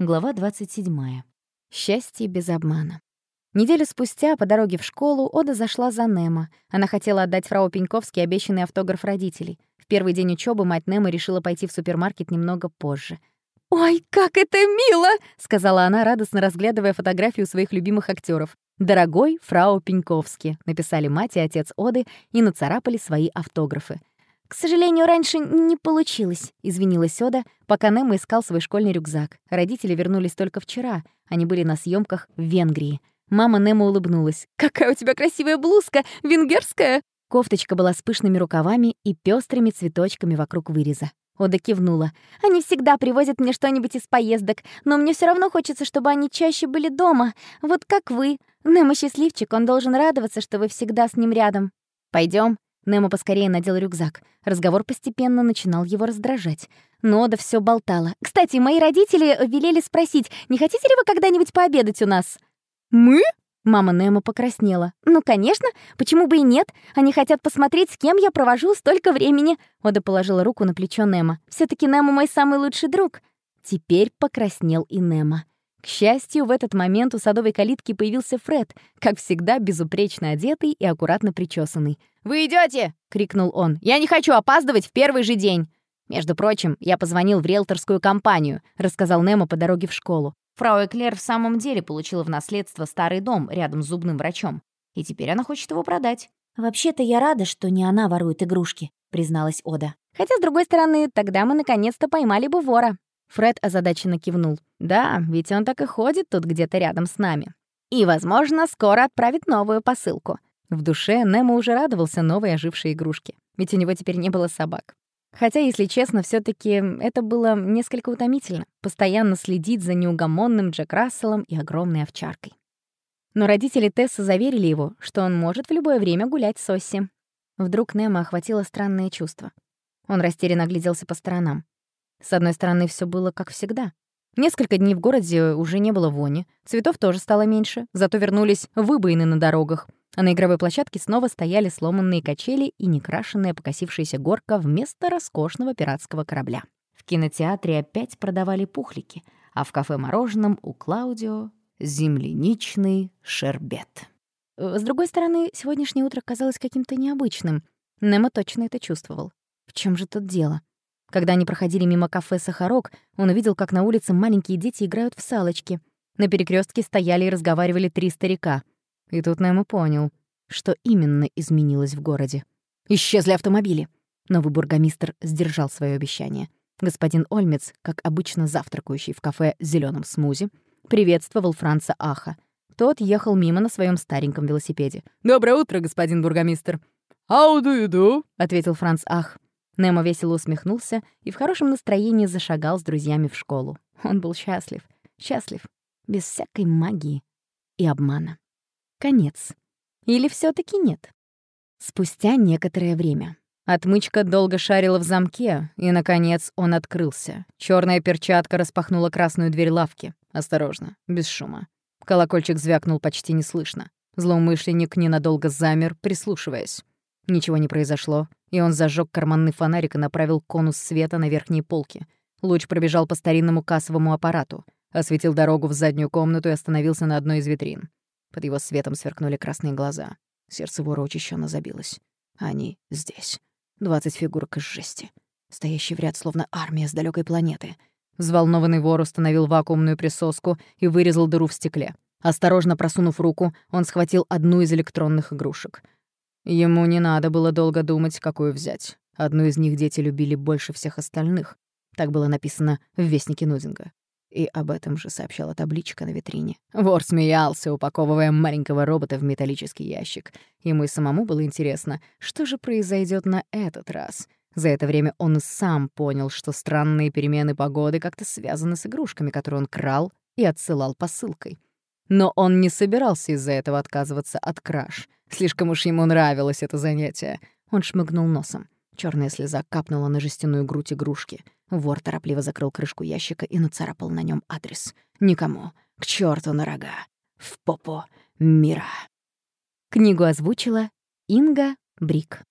Глава 27. Счастье без обмана. Неделю спустя по дороге в школу Ода зашла за Немо. Она хотела отдать фрау Пеньковский обещанный автограф родителей. В первый день учебы мать Немо решила пойти в супермаркет немного позже. «Ой, как это мило!» — сказала она, радостно разглядывая фотографию своих любимых актеров. «Дорогой фрау Пеньковский», — написали мать и отец Оды и нацарапали свои автографы. «К сожалению, раньше не получилось», — извинилась Ода, пока Немо искал свой школьный рюкзак. Родители вернулись только вчера. Они были на съемках в Венгрии. Мама Немо улыбнулась. «Какая у тебя красивая блузка! Венгерская!» Кофточка была с пышными рукавами и пестрыми цветочками вокруг выреза. Ода кивнула. «Они всегда привозят мне что-нибудь из поездок, но мне все равно хочется, чтобы они чаще были дома. Вот как вы. Немо счастливчик, он должен радоваться, что вы всегда с ним рядом. Пойдем. Немо поскорее надел рюкзак. Разговор постепенно начинал его раздражать. Но Ода все болтала. «Кстати, мои родители велели спросить, не хотите ли вы когда-нибудь пообедать у нас?» «Мы?» Мама Немо покраснела. «Ну, конечно. Почему бы и нет? Они хотят посмотреть, с кем я провожу столько времени». Ода положила руку на плечо Немо. все таки Немо мой самый лучший друг». Теперь покраснел и Немо. К счастью, в этот момент у садовой калитки появился Фред, как всегда безупречно одетый и аккуратно причесанный. «Вы идете? крикнул он. «Я не хочу опаздывать в первый же день!» «Между прочим, я позвонил в риэлторскую компанию», — рассказал Немо по дороге в школу. Фрау Эклер в самом деле получила в наследство старый дом рядом с зубным врачом. И теперь она хочет его продать. «Вообще-то я рада, что не она ворует игрушки», — призналась Ода. «Хотя, с другой стороны, тогда мы наконец-то поймали бы вора». Фред озадаченно кивнул. «Да, ведь он так и ходит тут где-то рядом с нами. И, возможно, скоро отправит новую посылку». В душе Немо уже радовался новой ожившей игрушке, ведь у него теперь не было собак. Хотя, если честно, все таки это было несколько утомительно — постоянно следить за неугомонным Джек Расселом и огромной овчаркой. Но родители Тесса заверили его, что он может в любое время гулять с Осси. Вдруг Немо охватило странное чувство. Он растерянно огляделся по сторонам. С одной стороны, все было как всегда. Несколько дней в городе уже не было вони, цветов тоже стало меньше, зато вернулись выбоины на дорогах, а на игровой площадке снова стояли сломанные качели и некрашенная покосившаяся горка вместо роскошного пиратского корабля. В кинотеатре опять продавали пухлики, а в кафе-мороженом у Клаудио — земляничный шербет. С другой стороны, сегодняшнее утро казалось каким-то необычным. Немо точно это чувствовал. В чем же тут дело? Когда они проходили мимо кафе «Сахарок», он увидел, как на улице маленькие дети играют в салочки. На перекрестке стояли и разговаривали три старика. И тут Немо понял, что именно изменилось в городе. Исчезли автомобили. Новый бургомистр сдержал свое обещание. Господин Ольмец, как обычно завтракающий в кафе с зелёным смузи, приветствовал Франца Аха. Тот ехал мимо на своем стареньком велосипеде. «Доброе утро, господин бургомистр!» «How do you do?» — ответил Франц Ах. Немо весело усмехнулся и в хорошем настроении зашагал с друзьями в школу. Он был счастлив. Счастлив. Без всякой магии и обмана. Конец. Или все таки нет? Спустя некоторое время. Отмычка долго шарила в замке, и, наконец, он открылся. Черная перчатка распахнула красную дверь лавки. Осторожно, без шума. Колокольчик звякнул почти неслышно. Злоумышленник ненадолго замер, прислушиваясь. Ничего не произошло, и он зажег карманный фонарик и направил конус света на верхние полки. Луч пробежал по старинному кассовому аппарату, осветил дорогу в заднюю комнату и остановился на одной из витрин. Под его светом сверкнули красные глаза. Сердце вора учащенно забилось. Они здесь. Двадцать фигурок из жести. Стоящий в ряд, словно армия с далекой планеты. Взволнованный вор установил вакуумную присоску и вырезал дыру в стекле. Осторожно просунув руку, он схватил одну из электронных игрушек — Ему не надо было долго думать, какую взять. Одну из них дети любили больше всех остальных. Так было написано в Вестнике Нудинга. И об этом же сообщала табличка на витрине. Вор смеялся, упаковывая маленького робота в металлический ящик. Ему и самому было интересно, что же произойдет на этот раз. За это время он сам понял, что странные перемены погоды как-то связаны с игрушками, которые он крал и отсылал посылкой. Но он не собирался из-за этого отказываться от краж — Слишком уж ему нравилось это занятие. Он шмыгнул носом. Черная слеза капнула на жестяную грудь игрушки. Вор торопливо закрыл крышку ящика и нацарапал на нем адрес. Никому. К черту на рога. В попу мира. Книгу озвучила Инга Брик.